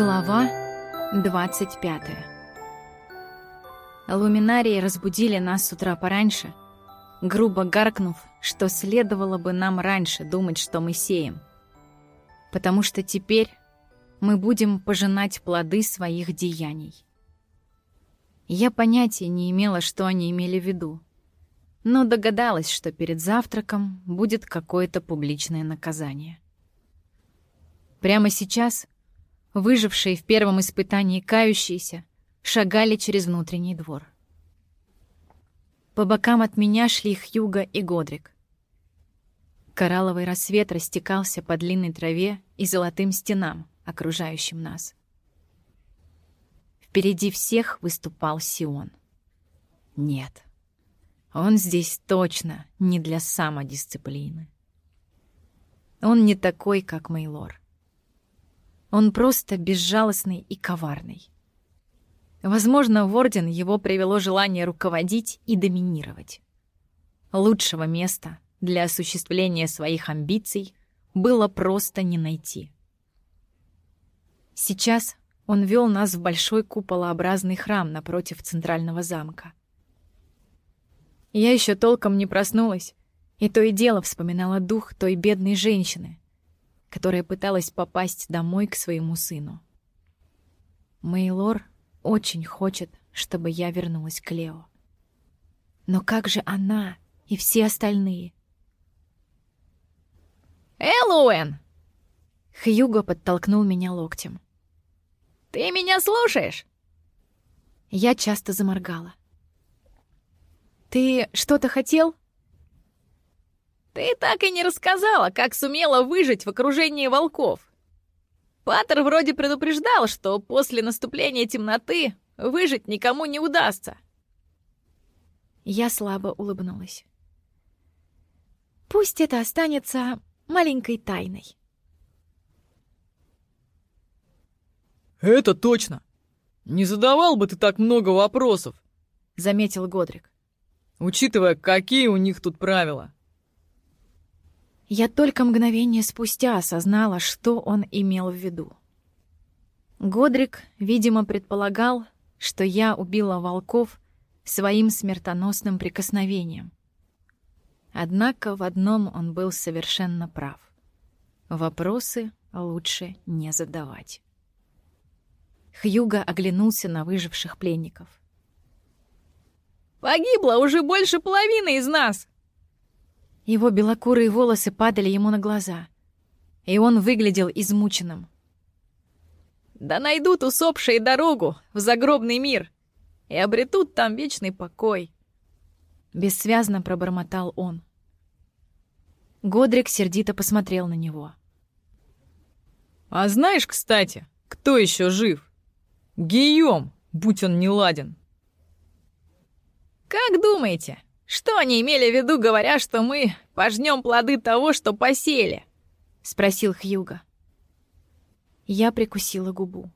Глава 25 Луминарии разбудили нас с утра пораньше, грубо гаркнув, что следовало бы нам раньше думать, что мы сеем. Потому что теперь мы будем пожинать плоды своих деяний. Я понятия не имела, что они имели в виду, но догадалась, что перед завтраком будет какое-то публичное наказание. Прямо сейчас — Выжившие в первом испытании кающиеся шагали через внутренний двор. По бокам от меня шли Хьюга и Годрик. Коралловый рассвет растекался по длинной траве и золотым стенам, окружающим нас. Впереди всех выступал Сион. Нет, он здесь точно не для самодисциплины. Он не такой, как Мейлор. Он просто безжалостный и коварный. Возможно, в Орден его привело желание руководить и доминировать. Лучшего места для осуществления своих амбиций было просто не найти. Сейчас он вел нас в большой куполообразный храм напротив центрального замка. Я еще толком не проснулась, и то и дело вспоминала дух той бедной женщины, которая пыталась попасть домой к своему сыну. Мейлор очень хочет, чтобы я вернулась к Лео. Но как же она и все остальные? «Эллоуэн!» Хьюго подтолкнул меня локтем. «Ты меня слушаешь?» Я часто заморгала. «Ты что-то хотел?» Ты так и не рассказала, как сумела выжить в окружении волков. Паттер вроде предупреждал, что после наступления темноты выжить никому не удастся. Я слабо улыбнулась. Пусть это останется маленькой тайной. «Это точно! Не задавал бы ты так много вопросов!» — заметил Годрик. «Учитывая, какие у них тут правила!» Я только мгновение спустя осознала, что он имел в виду. Годрик, видимо, предполагал, что я убила волков своим смертоносным прикосновением. Однако в одном он был совершенно прав. Вопросы лучше не задавать. Хьюга оглянулся на выживших пленников. «Погибло уже больше половины из нас!» Его белокурые волосы падали ему на глаза, и он выглядел измученным. «Да найдут усопшие дорогу в загробный мир и обретут там вечный покой», — бессвязно пробормотал он. Годрик сердито посмотрел на него. «А знаешь, кстати, кто еще жив? Гийом, будь он не ладен». «Как думаете, что они имели в виду, говоря, что мы пожнем плоды того, что посеяли?» — спросил Хьюга. Я прикусила губу.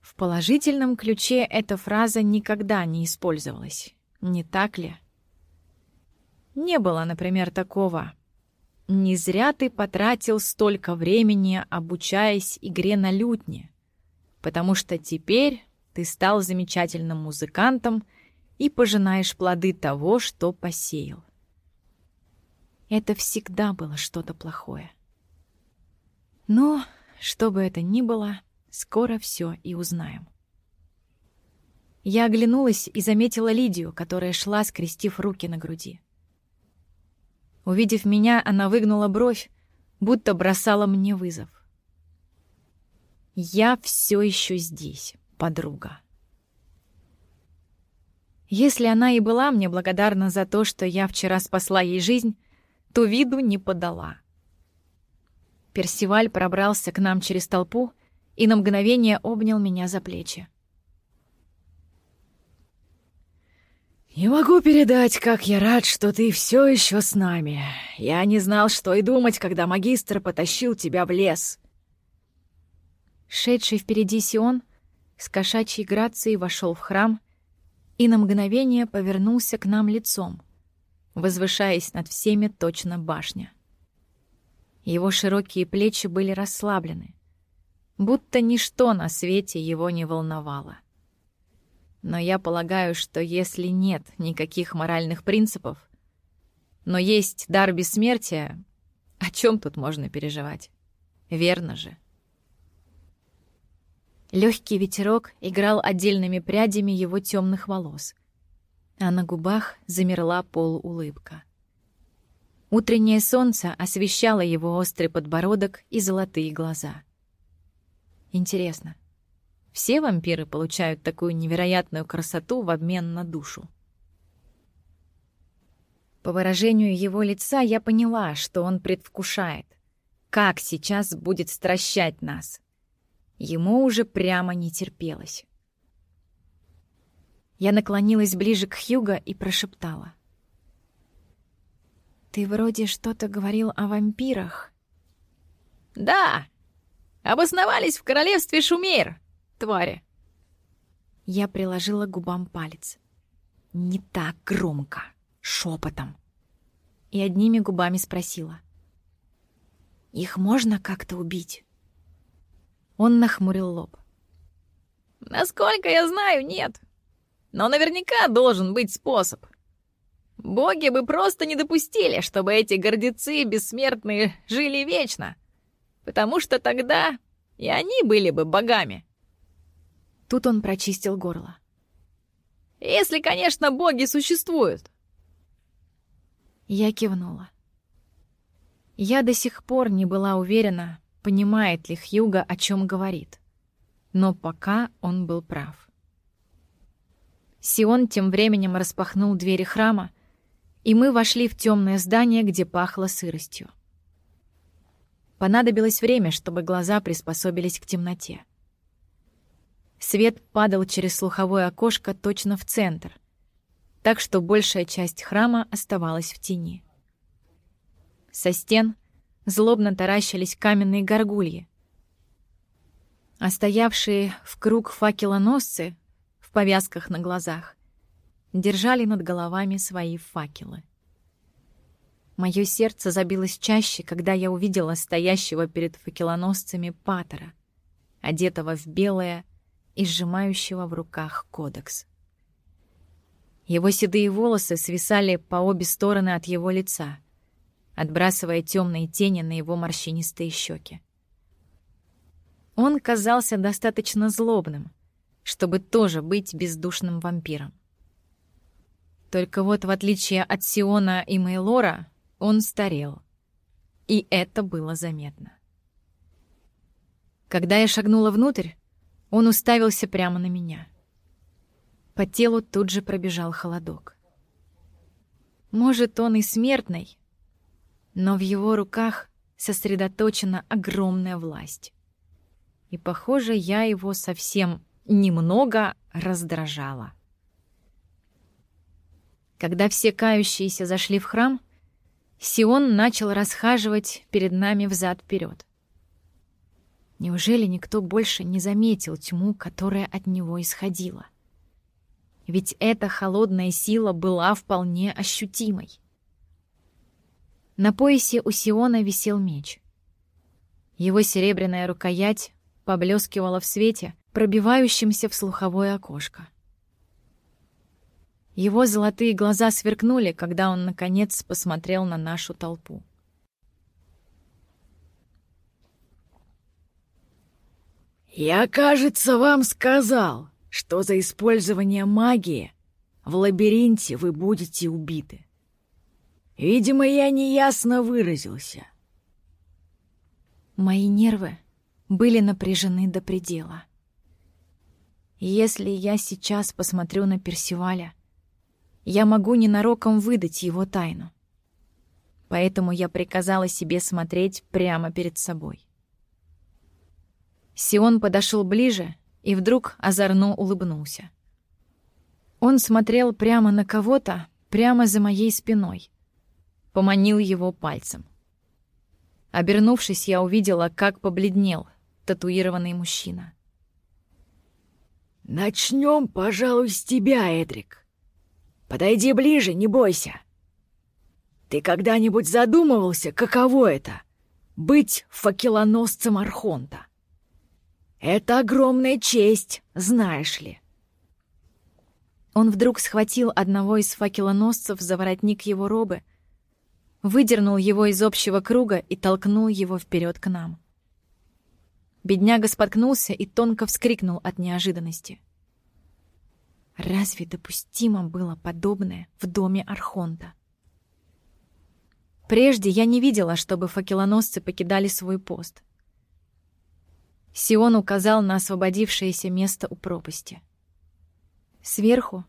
В положительном ключе эта фраза никогда не использовалась, не так ли? Не было, например, такого. «Не зря ты потратил столько времени, обучаясь игре на лютне, потому что теперь ты стал замечательным музыкантом — и пожинаешь плоды того, что посеял. Это всегда было что-то плохое. Но, что бы это ни было, скоро все и узнаем. Я оглянулась и заметила Лидию, которая шла, скрестив руки на груди. Увидев меня, она выгнула бровь, будто бросала мне вызов. «Я все еще здесь, подруга». Если она и была мне благодарна за то, что я вчера спасла ей жизнь, то виду не подала. Персиваль пробрался к нам через толпу и на мгновение обнял меня за плечи. «Не могу передать, как я рад, что ты все еще с нами. Я не знал, что и думать, когда магистр потащил тебя в лес». Шедший впереди Сион с кошачьей грацией вошел в храм и на мгновение повернулся к нам лицом, возвышаясь над всеми точно башня. Его широкие плечи были расслаблены. Будто ничто на свете его не волновало. Но я полагаю, что если нет никаких моральных принципов, но есть дар бессмертия, о чем тут можно переживать? Верно же. Легкий ветерок играл отдельными прядями его темных волос, а на губах замерла полуулыбка. Утреннее солнце освещало его острый подбородок и золотые глаза. Интересно, все вампиры получают такую невероятную красоту в обмен на душу? По выражению его лица я поняла, что он предвкушает, как сейчас будет стращать нас. Ему уже прямо не терпелось. Я наклонилась ближе к Хьюго и прошептала. «Ты вроде что-то говорил о вампирах». «Да! Обосновались в королевстве Шумейр, твари!» Я приложила к губам палец. «Не так громко, шепотом!» И одними губами спросила. «Их можно как-то убить?» Он нахмурил лоб. «Насколько я знаю, нет. Но наверняка должен быть способ. Боги бы просто не допустили, чтобы эти гордецы бессмертные жили вечно, потому что тогда и они были бы богами. Тут он прочистил горло. Если, конечно, боги существуют. Я кивнула. Я до сих пор не была уверена, понимает ли Хьюга, о чем говорит. Но пока он был прав. Сион тем временем распахнул двери храма, и мы вошли в темное здание, где пахло сыростью. Понадобилось время, чтобы глаза приспособились к темноте. Свет падал через слуховое окошко точно в центр, так что большая часть храма оставалась в тени. Со стен злобно таращились каменные горгульи, а стоявшие в круг факелоносцы в повязках на глазах держали над головами свои факелы. Мое сердце забилось чаще, когда я увидела стоящего перед факелоносцами Паттера, одетого в белое и сжимающего в руках кодекс. Его седые волосы свисали по обе стороны от его лица, отбрасывая темные тени на его морщинистые щеки. Он казался достаточно злобным, чтобы тоже быть бездушным вампиром. Только вот в отличие от Сиона и Мейлора, он старел. И это было заметно. Когда я шагнула внутрь, он уставился прямо на меня. По телу тут же пробежал холодок. Может, он и смертный, но в его руках сосредоточена огромная власть. И, похоже, я его совсем немного раздражала. Когда все кающиеся зашли в храм, Сион начал расхаживать перед нами взад-вперед. Неужели никто больше не заметил тьму, которая от него исходила? Ведь эта холодная сила была вполне ощутимой. На поясе у Сиона висел меч. Его серебряная рукоять поблескивала в свете, пробивающемся в слуховое окошко. Его золотые глаза сверкнули, когда он, наконец, посмотрел на нашу толпу. «Я, кажется, вам сказал, что за использование магии в лабиринте вы будете убиты. Видимо, я неясно выразился». Мои нервы были напряжены до предела. Если я сейчас посмотрю на Персиваля, я могу ненароком выдать его тайну. Поэтому я приказала себе смотреть прямо перед собой. Сион подошел ближе и вдруг озорно улыбнулся. Он смотрел прямо на кого-то, прямо за моей спиной. Поманил его пальцем. Обернувшись, я увидела, как побледнел татуированный мужчина. «Начнем, пожалуй, с тебя, Эдрик», Подойди ближе, не бойся. Ты когда-нибудь задумывался, каково это — быть факелоносцем Архонта? Это огромная честь, знаешь ли. Он вдруг схватил одного из факелоносцев за воротник его робы, выдернул его из общего круга и толкнул его вперед к нам. Бедняга споткнулся и тонко вскрикнул от неожиданности. Разве допустимо было подобное в доме Архонта? Прежде я не видела, чтобы факелоносцы покидали свой пост. Сион указал на освободившееся место у пропасти. Сверху,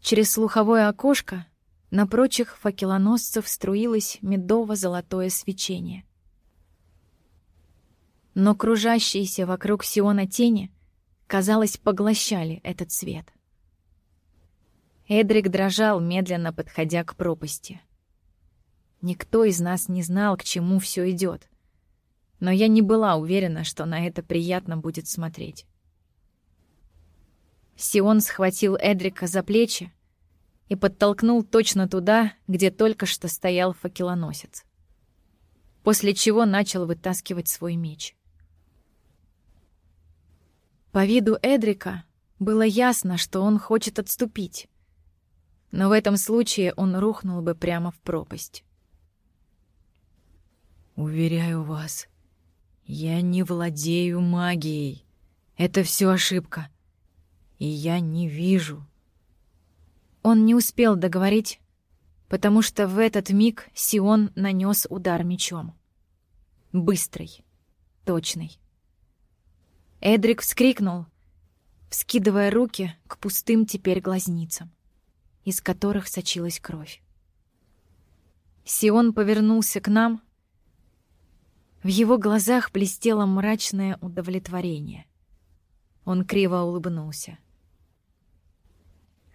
через слуховое окошко, на прочих факелоносцев струилось медово-золотое свечение. Но кружащиеся вокруг Сиона тени, казалось, поглощали этот свет. Эдрик дрожал, медленно подходя к пропасти. Никто из нас не знал, к чему все идет, но я не была уверена, что на это приятно будет смотреть. Сион схватил Эдрика за плечи и подтолкнул точно туда, где только что стоял факелоносец. После чего начал вытаскивать свой меч. По виду Эдрика было ясно, что он хочет отступить, но в этом случае он рухнул бы прямо в пропасть. «Уверяю вас, я не владею магией. Это все ошибка и я не вижу. Он не успел договорить, потому что в этот миг Сион нанес удар мечом. Быстрый, точный. Эдрик вскрикнул, вскидывая руки к пустым теперь глазницам, из которых сочилась кровь. Сион повернулся к нам. В его глазах блестело мрачное удовлетворение. Он криво улыбнулся.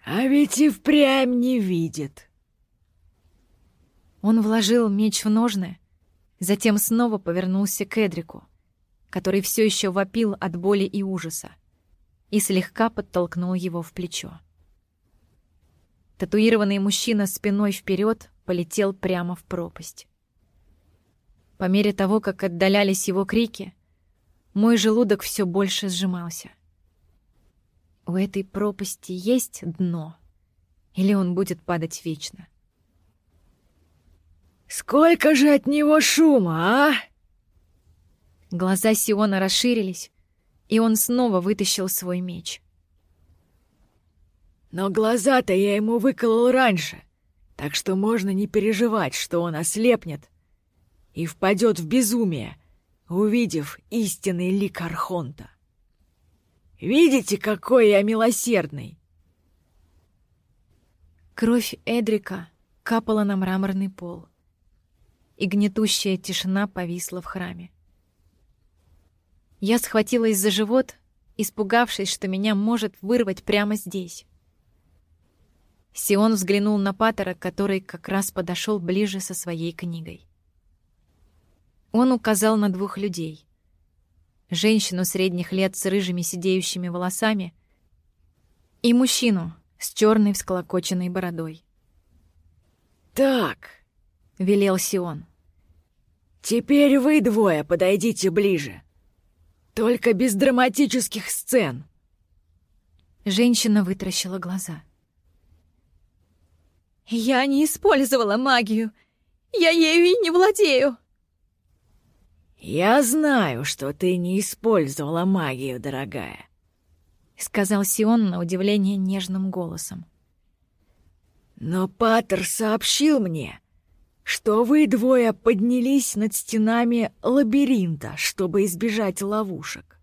А ведь и впрямь не видит. Он вложил меч в ножны, затем снова повернулся к Эдрику, который все еще вопил от боли и ужаса, и слегка подтолкнул его в плечо. Татуированный мужчина спиной вперед полетел прямо в пропасть. По мере того, как отдалялись его крики, мой желудок все больше сжимался. У этой пропасти есть дно? Или он будет падать вечно? «Сколько же от него шума, а?» Глаза Сиона расширились, и он снова вытащил свой меч. «Но глаза-то я ему выколол раньше, так что можно не переживать, что он ослепнет и впадет в безумие, увидев истинный лик Архонта. Видите, какой я милосердный!» Кровь Эдрика капала на мраморный пол, и гнетущая тишина повисла в храме. Я схватилась за живот, испугавшись, что меня может вырвать прямо здесь. Сион взглянул на Паттера, который как раз подошел ближе со своей книгой. Он указал на двух людей женщину средних лет с рыжими сидеющими волосами и мужчину с черной всклокоченной бородой. «Так», — велел Сион, — «теперь вы двое подойдите ближе. Только без драматических сцен». Женщина вытращила глаза. «Я не использовала магию. Я ею и не владею». «Я знаю, что ты не использовала магию, дорогая», — сказал Сион на удивление нежным голосом. «Но Паттер сообщил мне, что вы двое поднялись над стенами лабиринта, чтобы избежать ловушек».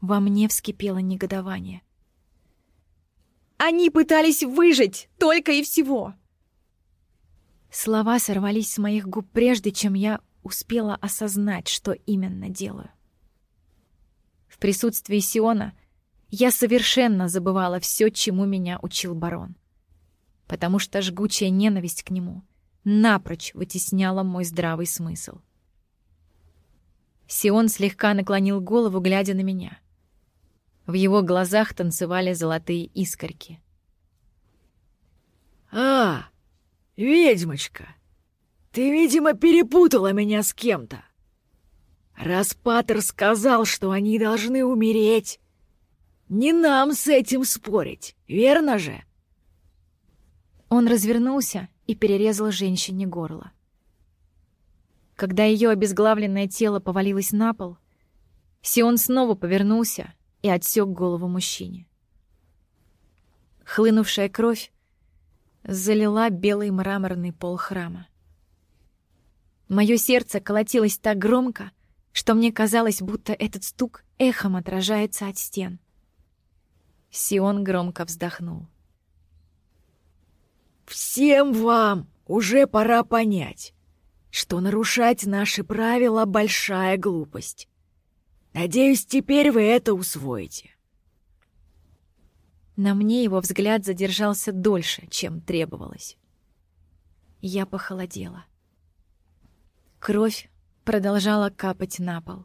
Во мне вскипело негодование. «Они пытались выжить, только и всего!» Слова сорвались с моих губ прежде, чем я успела осознать, что именно делаю. В присутствии Сиона я совершенно забывала все, чему меня учил барон. Потому что жгучая ненависть к нему напрочь вытесняла мой здравый смысл. Сион слегка наклонил голову, глядя на меня. В его глазах танцевали золотые искорки. «А, ведьмочка!» Ты, видимо, перепутала меня с кем-то. Раз Паттер сказал, что они должны умереть, не нам с этим спорить, верно же?» Он развернулся и перерезал женщине горло. Когда ее обезглавленное тело повалилось на пол, Сион снова повернулся и отсек голову мужчине. Хлынувшая кровь залила белый мраморный пол храма. Мое сердце колотилось так громко, что мне казалось, будто этот стук эхом отражается от стен. Сион громко вздохнул. «Всем вам уже пора понять, что нарушать наши правила — большая глупость. Надеюсь, теперь вы это усвоите». На мне его взгляд задержался дольше, чем требовалось. Я похолодела. Кровь продолжала капать на пол.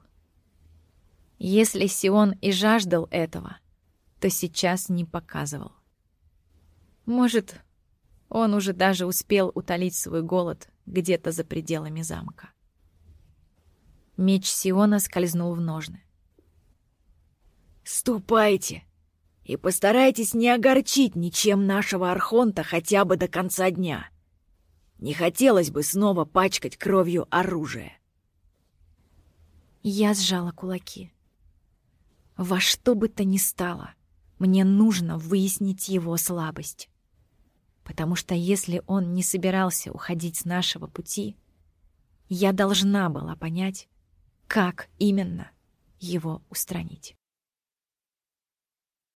Если Сион и жаждал этого, то сейчас не показывал. Может, он уже даже успел утолить свой голод где-то за пределами замка. Меч Сиона скользнул в ножны. «Ступайте и постарайтесь не огорчить ничем нашего Архонта хотя бы до конца дня. Не хотелось бы снова пачкать кровью оружие». Я сжала кулаки. Во что бы то ни стало, мне нужно выяснить его слабость. Потому что если он не собирался уходить с нашего пути, я должна была понять, как именно его устранить.